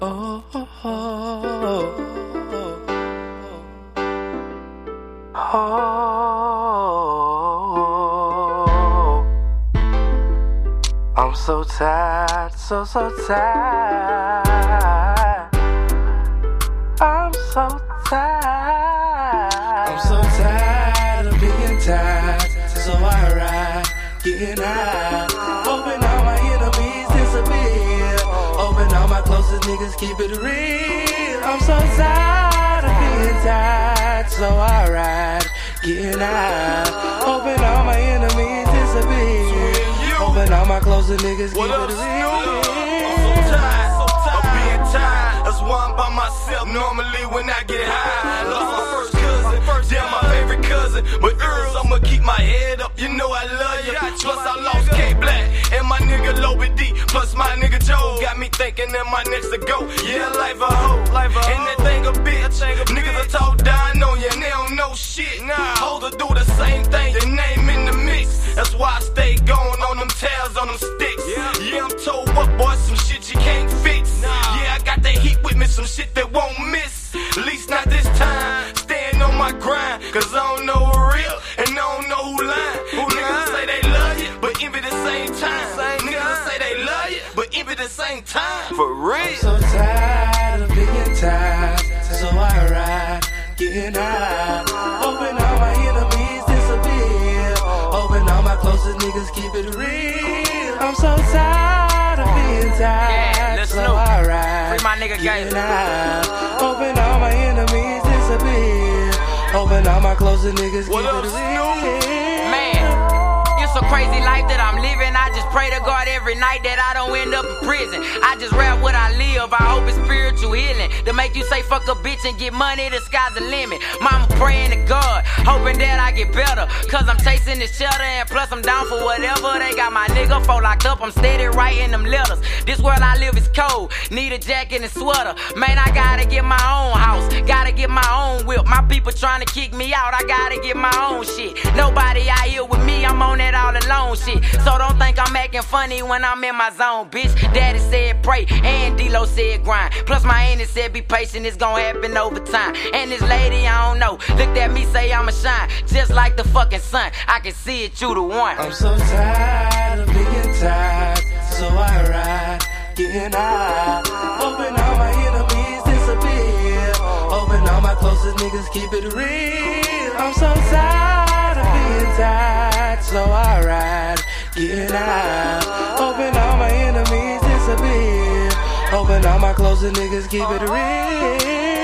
Oh, oh, oh, oh, oh. I'm so tired, so, so tired. I'm so tired. I'm so tired of being tired. So I ride, getting high. Hoping niggas keep it real. I'm so tired of being tired. So I ride, getting high. Hoping all my enemies disappear. Hoping all my closest niggas keep What up, it real. I'm so tired, so tired of being tired. That's why I'm by myself normally when I get Joe got me thinking that my next to go. Yeah, life a hoe, life a and that thing a bitch. Niggas are talk down on you and they don't know shit. Hold to do the same thing, they name in the mix. That's why I stay going on them tails on them sticks. Yeah, I'm told what envy the same time. For real. So tired of being tired, so I ride, getting high. Hoping all my enemies disappear. Hoping all my closest niggas keep it real. I'm so tired of being tired, Yeah, let's so Snupe. I ride, Free my nigga getting Gator. high. Hoping all my enemies disappear. Hoping all my closest niggas What keep up, it real. A crazy life that I'm living. I just pray to God every night that I don't end up in prison. I just rap what I live. I hope it's spiritual healing to make you say fuck a bitch and get money. The sky's the limit. Mama praying to God, hoping that I get better. Cause I'm chasing this cheddar and plus I'm down for whatever. They got my nigga for locked up. I'm steady writing them letters. This world I live is cold. Need a jacket and sweater. Man, I gotta get my own house. Gotta get my own whip. My people trying to kick me out. I gotta get my own shit. Nobody out here with shit. So don't think I'm acting funny when I'm in my zone, bitch. Daddy said pray and D-Lo said grind. Plus my auntie said be patient. It's gonna happen over time. And this lady, I don't know. Looked at me, say I'ma shine. Just like the fucking sun. I can see it, you the one. I'm so tired of being tired, so I ride, getting high. Hoping all my enemies disappear. Hoping all my closest niggas keep it real. Getting high. Hoping all my enemies disappear. Hoping all my closest niggas keep it real.